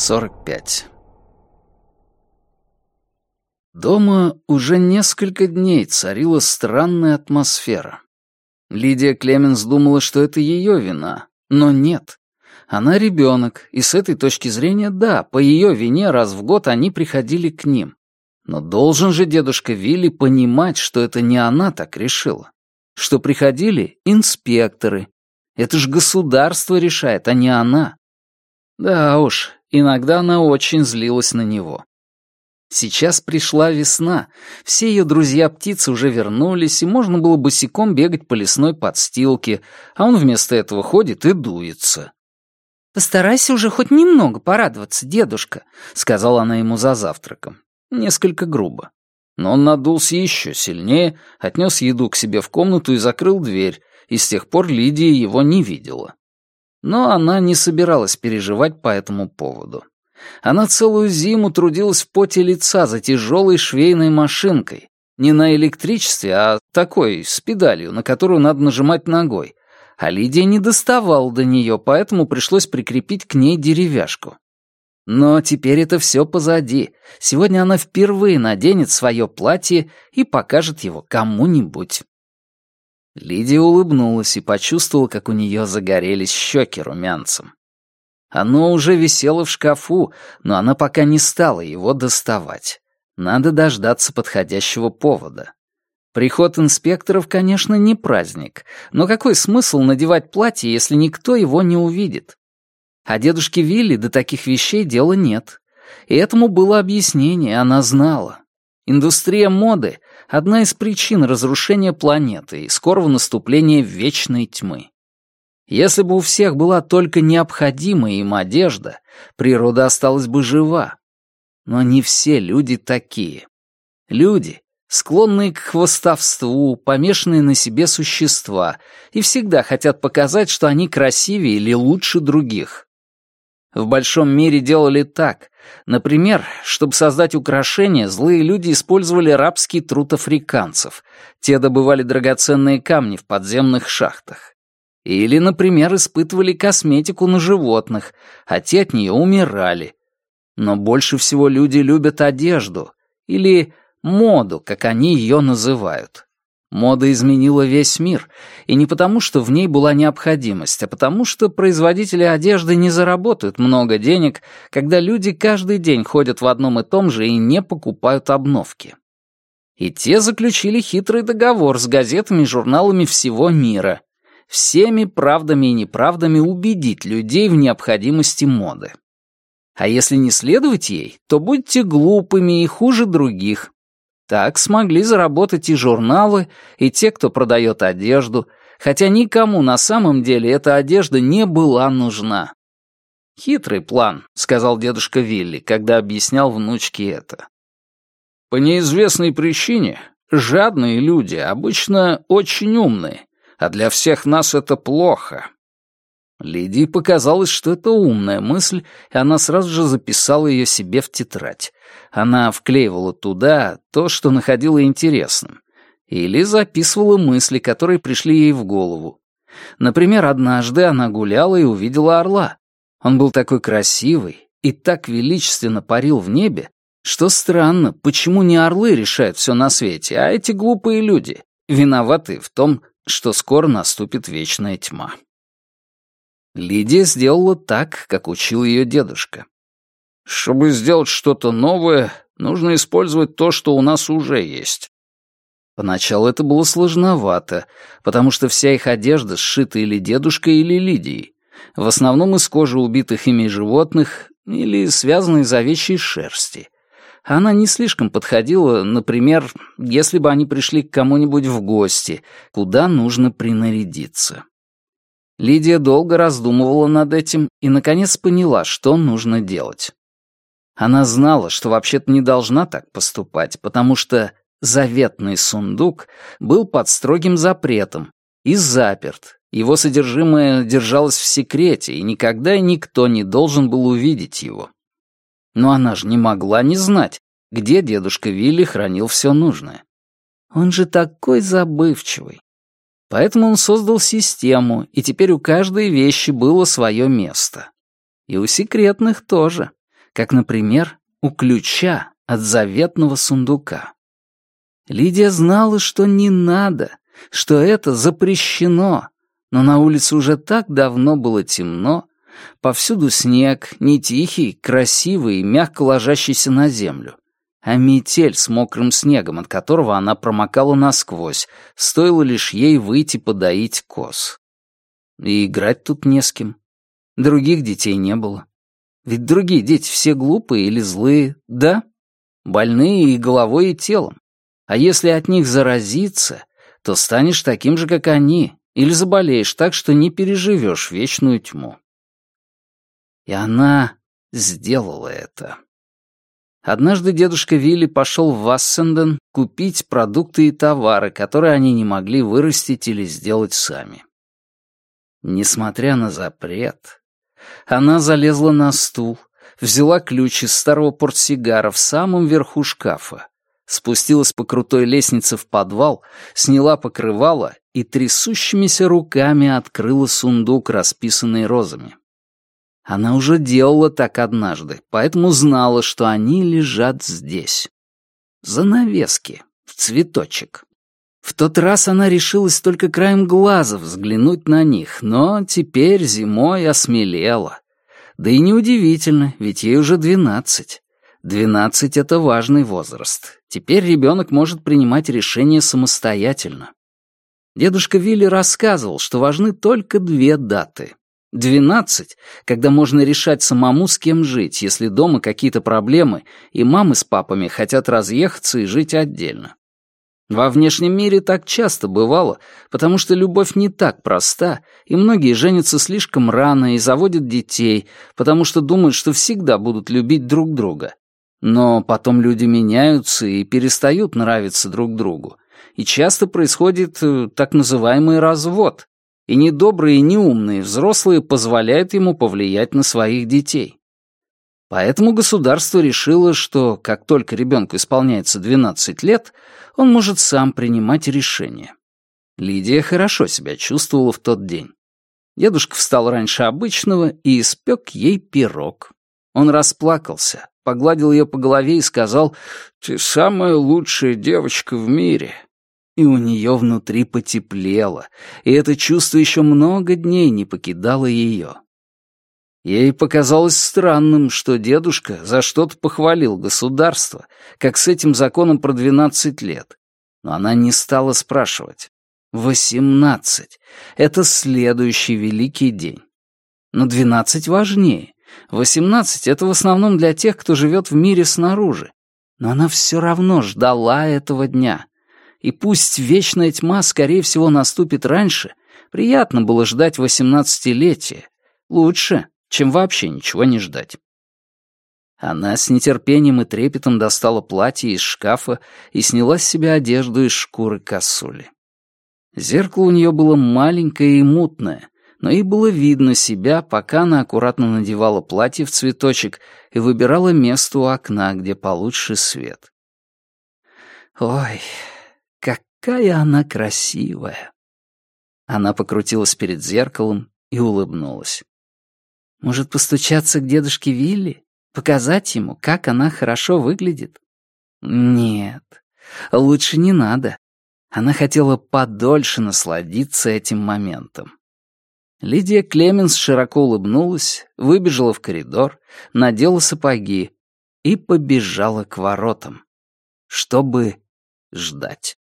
45 Дома уже несколько дней царила странная атмосфера. Лидия Клеменс думала, что это ее вина, но нет. Она ребенок, и с этой точки зрения, да, по ее вине раз в год они приходили к ним. Но должен же дедушка Вилли понимать, что это не она так решила. Что приходили инспекторы. Это же государство решает, а не она. Да уж, иногда она очень злилась на него. Сейчас пришла весна, все ее друзья-птицы уже вернулись, и можно было босиком бегать по лесной подстилке, а он вместо этого ходит и дуется. «Постарайся уже хоть немного порадоваться, дедушка», — сказала она ему за завтраком. Несколько грубо. Но он надулся еще сильнее, отнес еду к себе в комнату и закрыл дверь, и с тех пор Лидия его не видела. Но она не собиралась переживать по этому поводу. Она целую зиму трудилась в поте лица за тяжелой швейной машинкой. Не на электричестве, а такой, с педалью, на которую надо нажимать ногой. А Лидия не доставала до нее, поэтому пришлось прикрепить к ней деревяшку. Но теперь это все позади. Сегодня она впервые наденет свое платье и покажет его кому-нибудь. Лидия улыбнулась и почувствовала, как у нее загорелись щеки румянцем. Оно уже висело в шкафу, но она пока не стала его доставать. Надо дождаться подходящего повода. Приход инспекторов, конечно, не праздник, но какой смысл надевать платье, если никто его не увидит? А дедушке Вилли до таких вещей дела нет. И этому было объяснение, она знала. Индустрия моды — одна из причин разрушения планеты и скорого наступления вечной тьмы. Если бы у всех была только необходимая им одежда, природа осталась бы жива. Но не все люди такие. Люди, склонные к хвостовству, помешанные на себе существа, и всегда хотят показать, что они красивее или лучше других. В большом мире делали так. Например, чтобы создать украшения, злые люди использовали рабский труд африканцев. Те добывали драгоценные камни в подземных шахтах. Или, например, испытывали косметику на животных, а те от нее умирали. Но больше всего люди любят одежду, или моду, как они ее называют. Мода изменила весь мир, и не потому, что в ней была необходимость, а потому, что производители одежды не заработают много денег, когда люди каждый день ходят в одном и том же и не покупают обновки. И те заключили хитрый договор с газетами и журналами всего мира, всеми правдами и неправдами убедить людей в необходимости моды. А если не следовать ей, то будьте глупыми и хуже других. Так смогли заработать и журналы, и те, кто продает одежду, хотя никому на самом деле эта одежда не была нужна. «Хитрый план», — сказал дедушка Вилли, когда объяснял внучке это. «По неизвестной причине жадные люди обычно очень умные, а для всех нас это плохо». Лидии показалось, что это умная мысль, и она сразу же записала ее себе в тетрадь. Она вклеивала туда то, что находила интересным, или записывала мысли, которые пришли ей в голову. Например, однажды она гуляла и увидела орла. Он был такой красивый и так величественно парил в небе, что странно, почему не орлы решают все на свете, а эти глупые люди, виноваты в том, что скоро наступит вечная тьма. Лидия сделала так, как учил ее дедушка. «Чтобы сделать что-то новое, нужно использовать то, что у нас уже есть». Поначалу это было сложновато, потому что вся их одежда сшита или дедушкой, или Лидией. В основном из кожи убитых ими животных или связанной из овечьей шерсти. Она не слишком подходила, например, если бы они пришли к кому-нибудь в гости, куда нужно принарядиться. Лидия долго раздумывала над этим и, наконец, поняла, что нужно делать. Она знала, что вообще-то не должна так поступать, потому что заветный сундук был под строгим запретом и заперт. Его содержимое держалось в секрете, и никогда никто не должен был увидеть его. Но она же не могла не знать, где дедушка Вилли хранил все нужное. Он же такой забывчивый. Поэтому он создал систему, и теперь у каждой вещи было свое место. И у секретных тоже. как, например, у ключа от заветного сундука. Лидия знала, что не надо, что это запрещено, но на улице уже так давно было темно, повсюду снег, не тихий, красивый мягко ложащийся на землю, а метель с мокрым снегом, от которого она промокала насквозь, стоило лишь ей выйти подоить коз. И играть тут не с кем. Других детей не было. Ведь другие дети все глупые или злые, да? Больные и головой, и телом. А если от них заразиться, то станешь таким же, как они, или заболеешь так, что не переживешь вечную тьму. И она сделала это. Однажды дедушка Вилли пошел в Вассенден купить продукты и товары, которые они не могли вырастить или сделать сами. Несмотря на запрет, она залезла на стул, взяла ключ из старого портсигара в самом верху шкафа, спустилась по крутой лестнице в подвал, сняла покрывало и трясущимися руками открыла сундук, расписанный розами. Она уже делала так однажды, поэтому знала, что они лежат здесь. Занавески, в цветочек. В тот раз она решилась только краем глаза взглянуть на них, но теперь зимой осмелела. Да и неудивительно, ведь ей уже двенадцать. Двенадцать — это важный возраст. Теперь ребенок может принимать решения самостоятельно. Дедушка Вилли рассказывал, что важны только две даты. Двенадцать, когда можно решать самому, с кем жить, если дома какие-то проблемы, и мамы с папами хотят разъехаться и жить отдельно. Во внешнем мире так часто бывало, потому что любовь не так проста, и многие женятся слишком рано и заводят детей, потому что думают, что всегда будут любить друг друга. Но потом люди меняются и перестают нравиться друг другу, и часто происходит э, так называемый развод, и недобрые неумные взрослые позволяют ему повлиять на своих детей. Поэтому государство решило, что как только ребенку исполняется 12 лет, он может сам принимать решения. Лидия хорошо себя чувствовала в тот день. Дедушка встал раньше обычного и испек ей пирог. Он расплакался, погладил ее по голове и сказал «Ты самая лучшая девочка в мире». И у нее внутри потеплело, и это чувство еще много дней не покидало ее. Ей показалось странным, что дедушка за что-то похвалил государство, как с этим законом про двенадцать лет. Но она не стала спрашивать. Восемнадцать — это следующий великий день. Но двенадцать важнее. Восемнадцать — это в основном для тех, кто живет в мире снаружи. Но она все равно ждала этого дня. И пусть вечная тьма, скорее всего, наступит раньше, приятно было ждать восемнадцатилетия. Лучше, чем вообще ничего не ждать. Она с нетерпением и трепетом достала платье из шкафа и сняла с себя одежду из шкуры косули. Зеркало у нее было маленькое и мутное, но ей было видно себя, пока она аккуратно надевала платье в цветочек и выбирала место у окна, где получше свет. Ой, какая она красивая! Она покрутилась перед зеркалом и улыбнулась. Может, постучаться к дедушке Вилли? Показать ему, как она хорошо выглядит? Нет, лучше не надо. Она хотела подольше насладиться этим моментом. Лидия Клеменс широко улыбнулась, выбежала в коридор, надела сапоги и побежала к воротам, чтобы ждать.